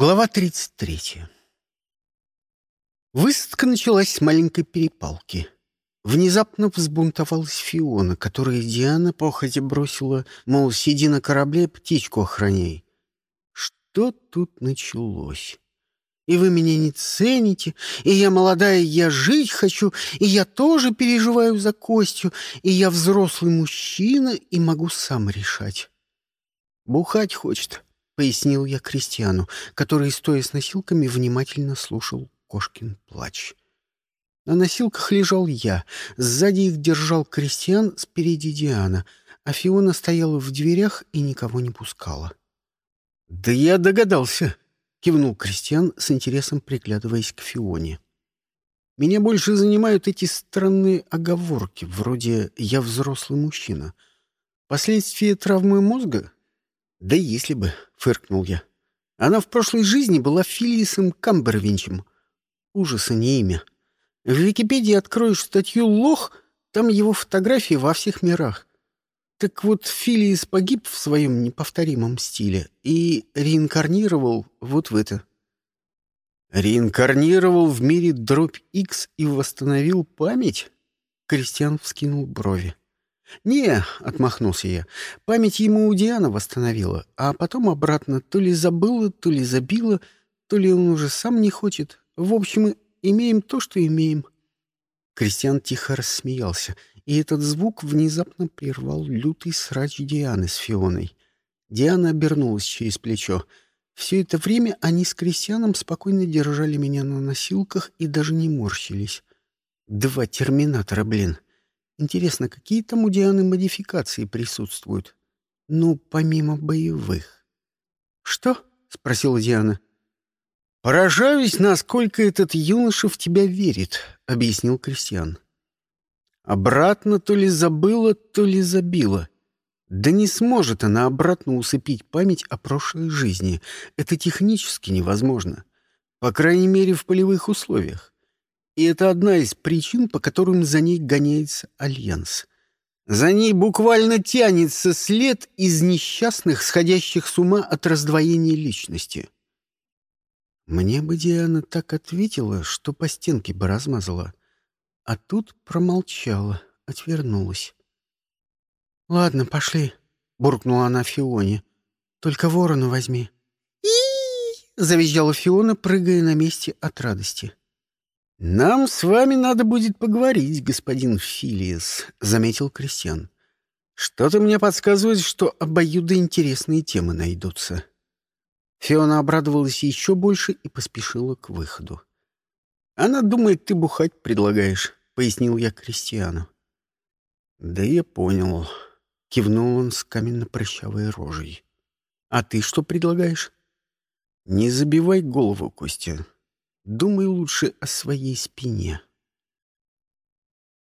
Глава 33. Высадка началась с маленькой перепалки. Внезапно взбунтовалась Фиона, которая Диана походя бросила, мол, сиди на корабле, птичку охраняй. Что тут началось? И вы меня не цените, и я молодая, я жить хочу, и я тоже переживаю за Костю, и я взрослый мужчина и могу сам решать. Бухать хочет, пояснил я крестьяну, который, стоя с носилками, внимательно слушал кошкин плач. На носилках лежал я, сзади их держал крестьян, спереди Диана, а Фиона стояла в дверях и никого не пускала. «Да я догадался», — кивнул крестьян с интересом приглядываясь к Фионе. «Меня больше занимают эти странные оговорки, вроде «я взрослый мужчина». Последствия травмы мозга? Да если бы, фыркнул я. Она в прошлой жизни была Филисом Камбервинчем. Ужаса не имя. В Википедии откроешь статью «Лох», там его фотографии во всех мирах. Так вот, Филис погиб в своем неповторимом стиле и реинкарнировал вот в это. Реинкарнировал в мире дробь X и восстановил память? Кристиан вскинул брови. «Не», — отмахнулся я, — «память ему у Диана восстановила, а потом обратно то ли забыла, то ли забила, то ли он уже сам не хочет. В общем, имеем то, что имеем». Кристиан тихо рассмеялся, и этот звук внезапно прервал лютый срач Дианы с Фионой. Диана обернулась через плечо. Все это время они с Кристианом спокойно держали меня на носилках и даже не морщились. Два терминатора, блин. Интересно, какие там у Дианы модификации присутствуют? Ну, помимо боевых. «Что?» — спросила Диана. «Поражаюсь, насколько этот юноша в тебя верит», — объяснил Кристиан. «Обратно то ли забыла, то ли забила. Да не сможет она обратно усыпить память о прошлой жизни. Это технически невозможно. По крайней мере, в полевых условиях. И это одна из причин, по которым за ней гоняется Альянс. За ней буквально тянется след из несчастных, сходящих с ума от раздвоения личности. Мне бы Диана так ответила, что по стенке бы размазала. А тут промолчала, отвернулась. «Ладно, пошли», — буркнула она Фионе. «Только ворона возьми». «И-и-и!» — завизжала Фиона, прыгая на месте от радости. «Нам с вами надо будет поговорить, господин Филиес», — заметил Кристиан. «Что-то мне подсказывает, что обоюдоинтересные темы найдутся». Фиона обрадовалась еще больше и поспешила к выходу. «Она думает, ты бухать предлагаешь», — пояснил я Кристиану. «Да я понял», — кивнул он с каменно-прыщавой рожей. «А ты что предлагаешь?» «Не забивай голову, Костя. Думай лучше о своей спине.